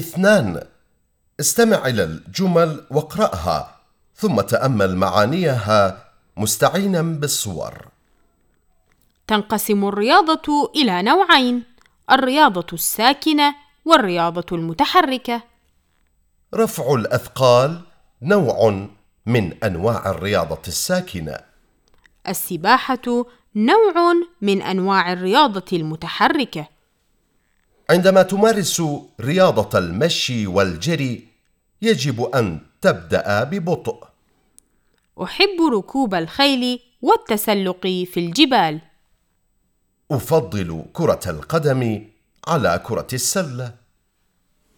اثنان. استمع إلى الجمل واقرأها ثم تأمل معانيها مستعينا بالصور. تنقسم الرياضة إلى نوعين الرياضة الساكنة والرياضة المتحركة. رفع الأثقال نوع من أنواع الرياضة الساكنة. السباحة نوع من أنواع الرياضة المتحركة. عندما تمارس رياضة المشي والجري يجب أن تبدأ ببطء. أحب ركوب الخيل والتسلق في الجبال. أفضل كرة القدم على كرة السلة.